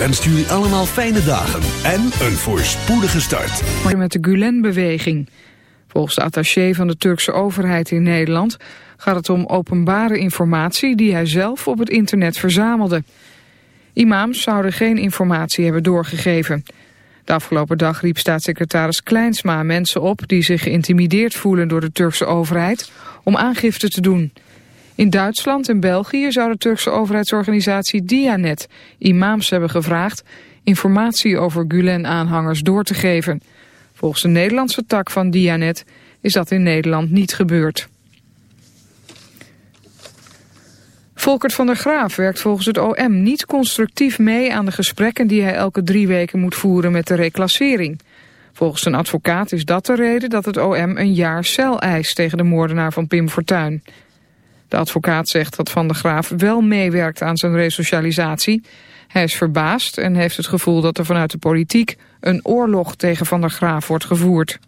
wenst jullie allemaal fijne dagen en een voorspoedige start. Met de Gulen-beweging. Volgens de attaché van de Turkse overheid in Nederland gaat het om openbare informatie die hij zelf op het internet verzamelde. Imams zouden geen informatie hebben doorgegeven. De afgelopen dag riep staatssecretaris Kleinsma mensen op die zich geïntimideerd voelen door de Turkse overheid om aangifte te doen. In Duitsland en België zou de Turkse overheidsorganisatie Dianet imams hebben gevraagd informatie over Gulen-aanhangers door te geven. Volgens de Nederlandse tak van Dianet is dat in Nederland niet gebeurd. Volkert van der Graaf werkt volgens het OM niet constructief mee aan de gesprekken die hij elke drie weken moet voeren met de reclassering. Volgens een advocaat is dat de reden dat het OM een jaar cel eist tegen de moordenaar van Pim Fortuyn. De advocaat zegt dat Van der Graaf wel meewerkt aan zijn resocialisatie. Hij is verbaasd en heeft het gevoel dat er vanuit de politiek een oorlog tegen Van der Graaf wordt gevoerd.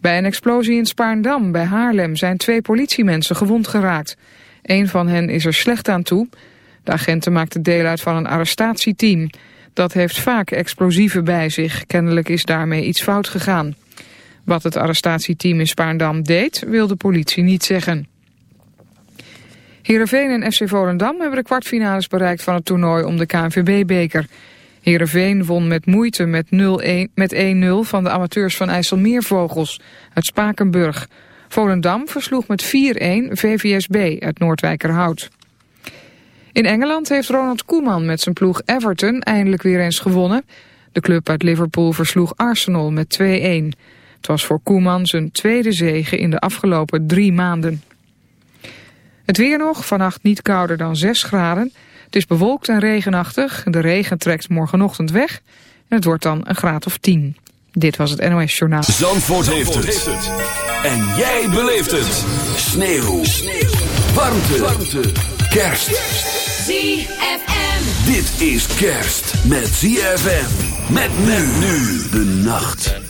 Bij een explosie in Spaarndam bij Haarlem zijn twee politiemensen gewond geraakt. Een van hen is er slecht aan toe. De agenten maakten deel uit van een arrestatieteam. Dat heeft vaak explosieven bij zich. Kennelijk is daarmee iets fout gegaan. Wat het arrestatieteam in Spaarndam deed, wil de politie niet zeggen. Heerenveen en FC Volendam hebben de kwartfinales bereikt van het toernooi om de KNVB-beker. Heerenveen won met moeite met 1-0 met van de amateurs van IJsselmeervogels uit Spakenburg. Volendam versloeg met 4-1 VVSB uit Noordwijkerhout. In Engeland heeft Ronald Koeman met zijn ploeg Everton eindelijk weer eens gewonnen. De club uit Liverpool versloeg Arsenal met 2-1. Het was voor Koeman zijn tweede zege in de afgelopen drie maanden. Het weer nog, vannacht niet kouder dan 6 graden. Het is bewolkt en regenachtig. De regen trekt morgenochtend weg. En het wordt dan een graad of 10. Dit was het NOS Journaal. Zandvoort, heeft, het. En jij beleeft het. Sneeuw. Sneeuw. Warmte. Warmte. Kerst. ZFM. Dit is kerst met ZFM. Met men nu de nacht.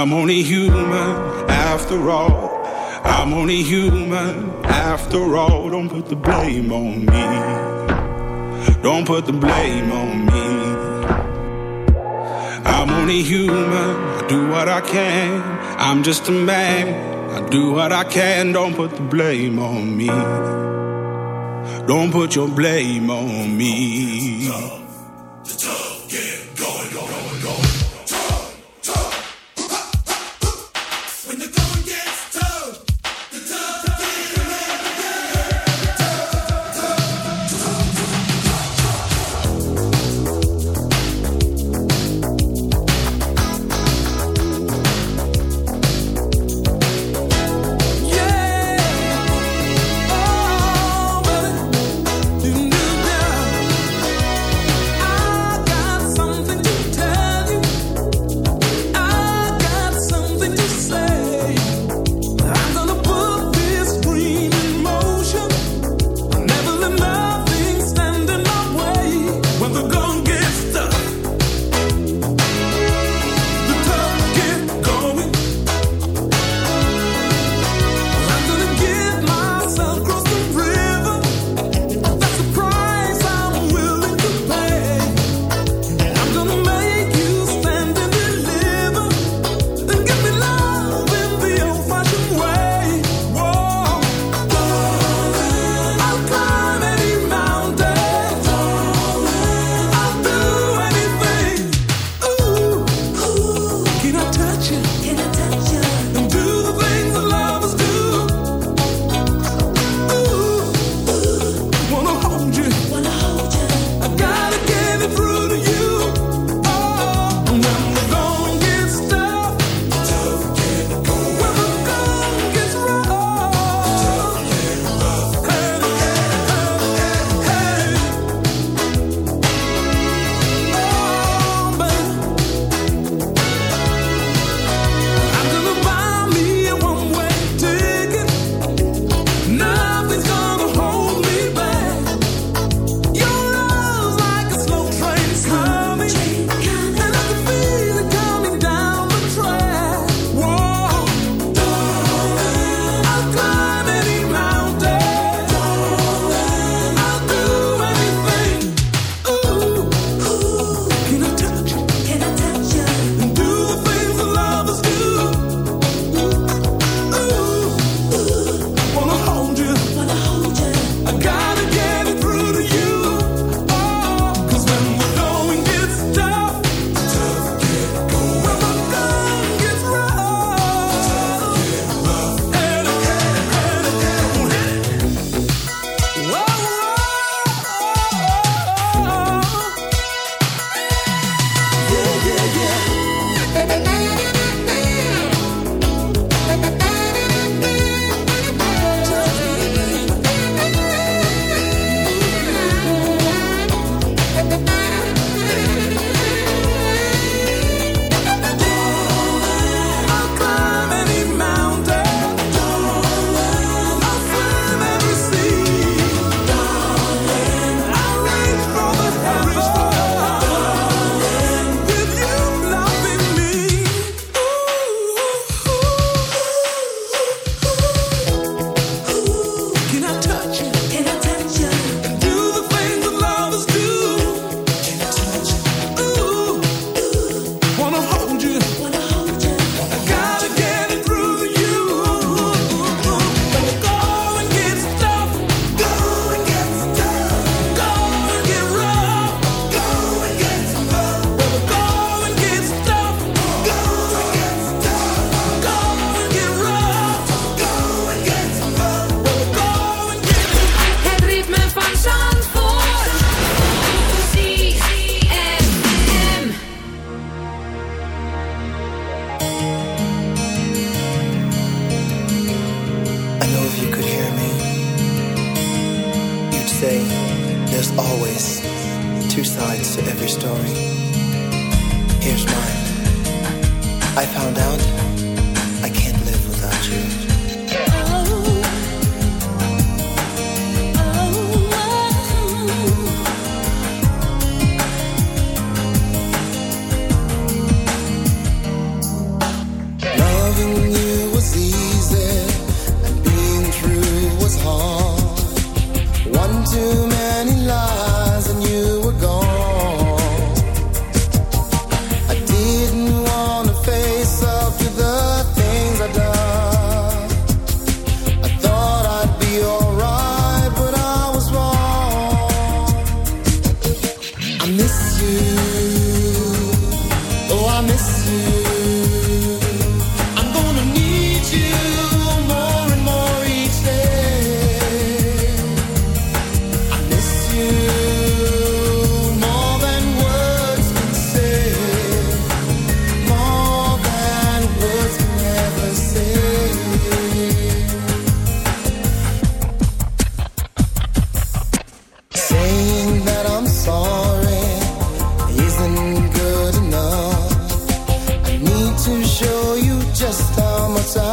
I'm only human after all. I'm only human after all. Don't put the blame on me. Don't put the blame on me. I'm only human. I do what I can. I'm just a man. I do what I can. Don't put the blame on me. Don't put your blame on me. I got something to tell you.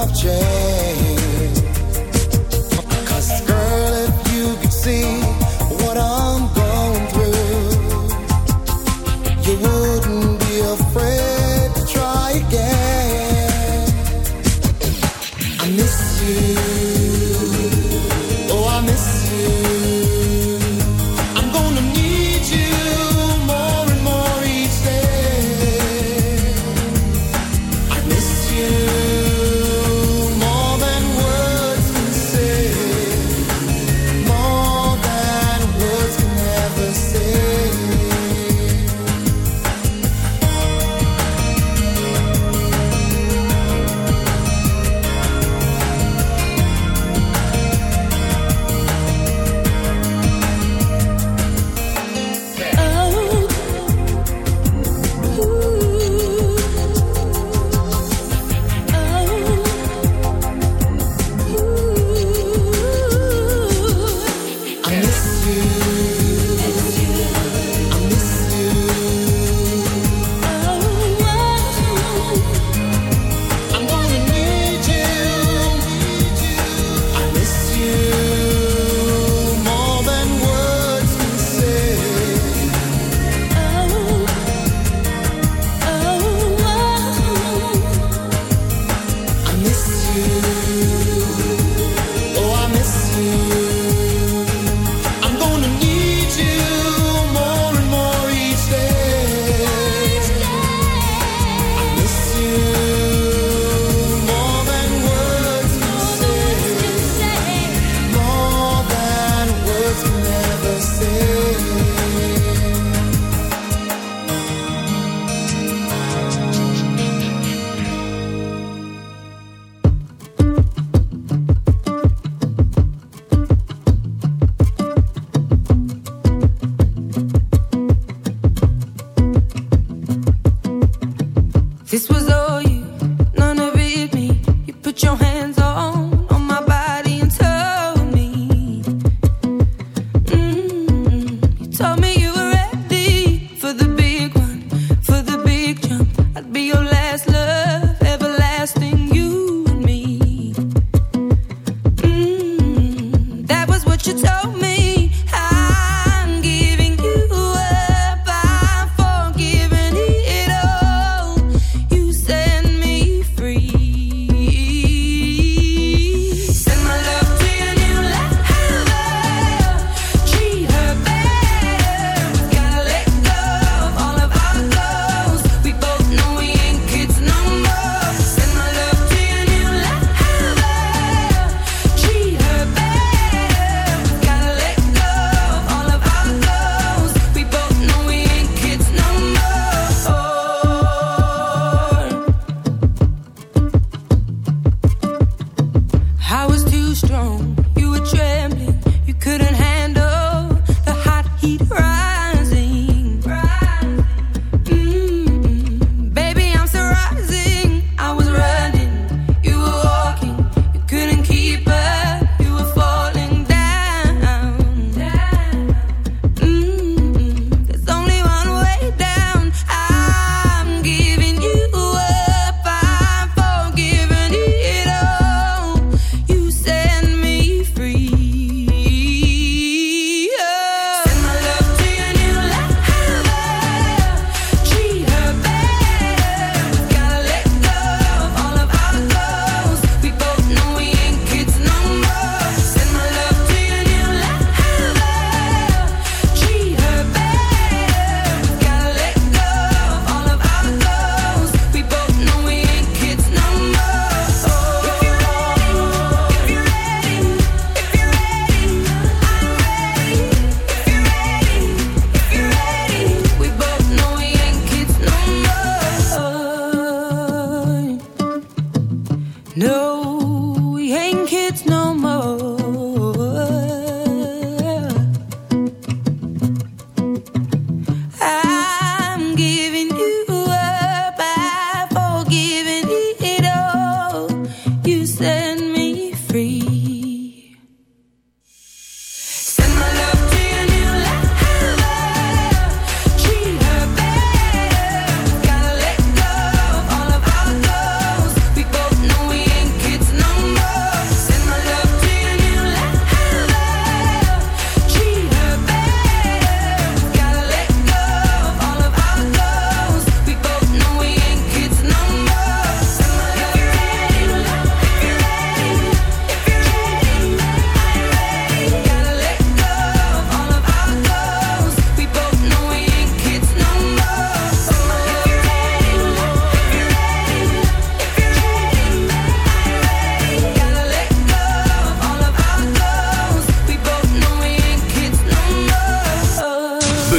I've changed.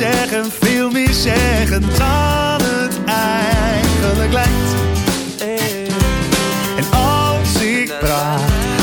zeggen, veel meer zeggen dan het eigenlijk lijkt.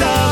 je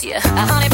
Yeah, I only